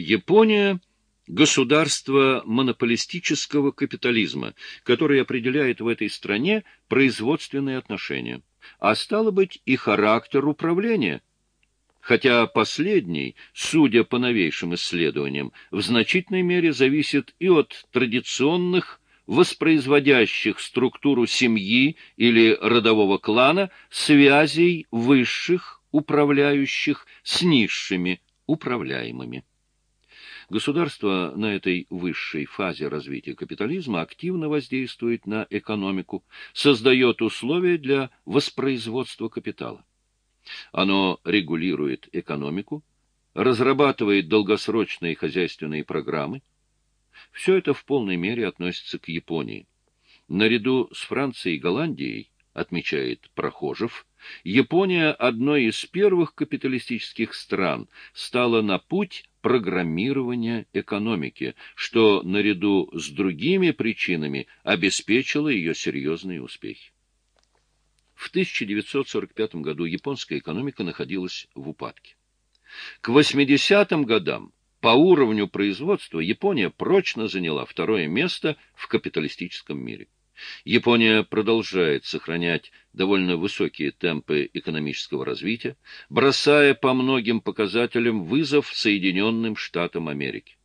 Япония – государство монополистического капитализма, которое определяет в этой стране производственные отношения, а стало быть и характер управления, хотя последний, судя по новейшим исследованиям, в значительной мере зависит и от традиционных воспроизводящих структуру семьи или родового клана связей высших управляющих с низшими управляемыми. Государство на этой высшей фазе развития капитализма активно воздействует на экономику, создает условия для воспроизводства капитала. Оно регулирует экономику, разрабатывает долгосрочные хозяйственные программы. Все это в полной мере относится к Японии. Наряду с Францией и Голландией, отмечает Прохожев, Япония одной из первых капиталистических стран стала на путь программирования экономики, что наряду с другими причинами обеспечило ее серьезные успехи. В 1945 году японская экономика находилась в упадке. К 80-м годам по уровню производства Япония прочно заняла второе место в капиталистическом мире. Япония продолжает сохранять довольно высокие темпы экономического развития, бросая по многим показателям вызов Соединенным Штатам Америки.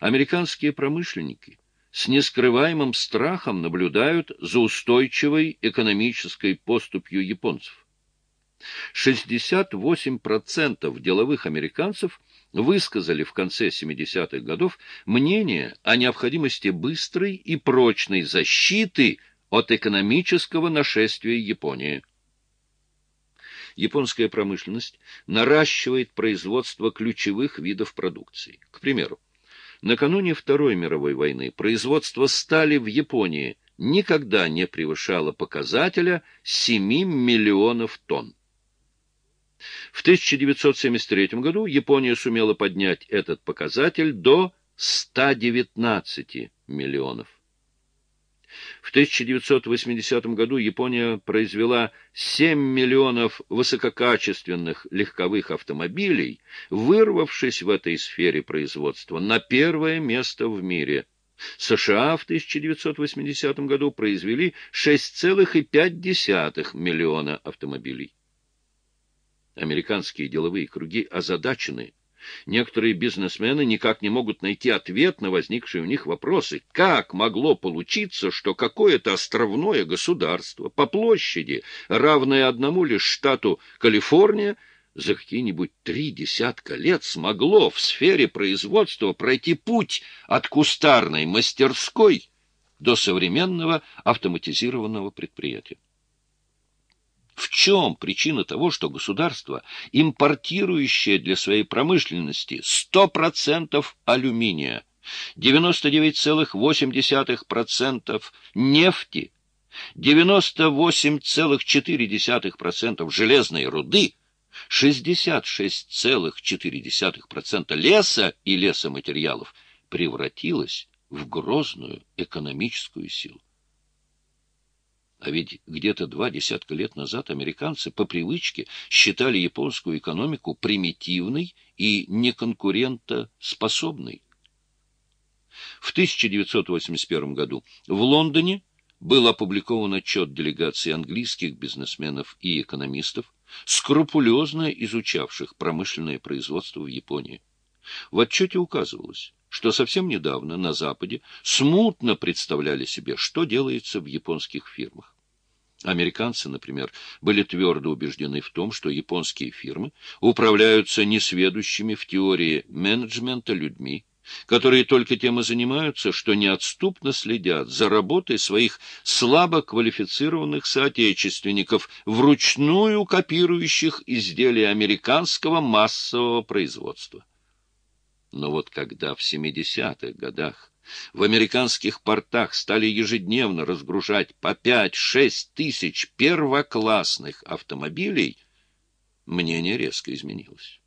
Американские промышленники с нескрываемым страхом наблюдают за устойчивой экономической поступью японцев. 68% деловых американцев высказали в конце 70-х годов мнение о необходимости быстрой и прочной защиты от экономического нашествия Японии. Японская промышленность наращивает производство ключевых видов продукции. К примеру, Накануне Второй мировой войны производство стали в Японии никогда не превышало показателя 7 миллионов тонн. В 1973 году Япония сумела поднять этот показатель до 119 миллионов. В 1980 году Япония произвела 7 миллионов высококачественных легковых автомобилей, вырвавшись в этой сфере производства на первое место в мире. США в 1980 году произвели 6,5 миллиона автомобилей. Американские деловые круги озадачены Некоторые бизнесмены никак не могут найти ответ на возникшие у них вопросы. Как могло получиться, что какое-то островное государство по площади, равное одному лишь штату Калифорния, за какие-нибудь три десятка лет смогло в сфере производства пройти путь от кустарной мастерской до современного автоматизированного предприятия? В чем причина того, что государство, импортирующее для своей промышленности 100% алюминия, 99,8% нефти, 98,4% железной руды, 66,4% леса и лесоматериалов превратилось в грозную экономическую силу. А ведь где-то два десятка лет назад американцы по привычке считали японскую экономику примитивной и неконкурентоспособной. В 1981 году в Лондоне был опубликован отчет делегации английских бизнесменов и экономистов, скрупулезно изучавших промышленное производство в Японии. В отчете указывалось, что совсем недавно на Западе смутно представляли себе, что делается в японских фирмах. Американцы, например, были твердо убеждены в том, что японские фирмы управляются несведущими в теории менеджмента людьми, которые только тем и занимаются, что неотступно следят за работой своих слабо квалифицированных соотечественников, вручную копирующих изделия американского массового производства. Но вот когда в 70-х годах в американских портах стали ежедневно разгружать по 5-6 тысяч первоклассных автомобилей, мнение резко изменилось.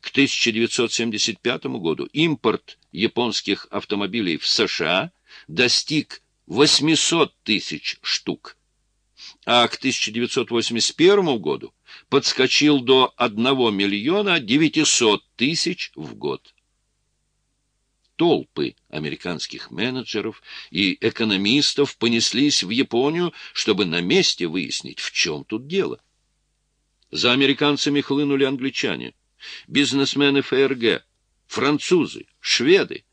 К 1975 году импорт японских автомобилей в США достиг 800 тысяч штук, а к 1981 году подскочил до 1 миллиона 900 тысяч в год. Толпы американских менеджеров и экономистов понеслись в Японию, чтобы на месте выяснить, в чем тут дело. За американцами хлынули англичане, бизнесмены ФРГ, французы, шведы.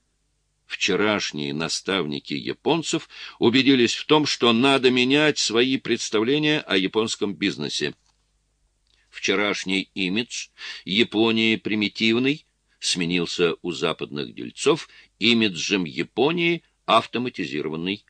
Вчерашние наставники японцев убедились в том, что надо менять свои представления о японском бизнесе. Вчерашний имидж Японии примитивный сменился у западных дельцов имиджем Японии автоматизированный.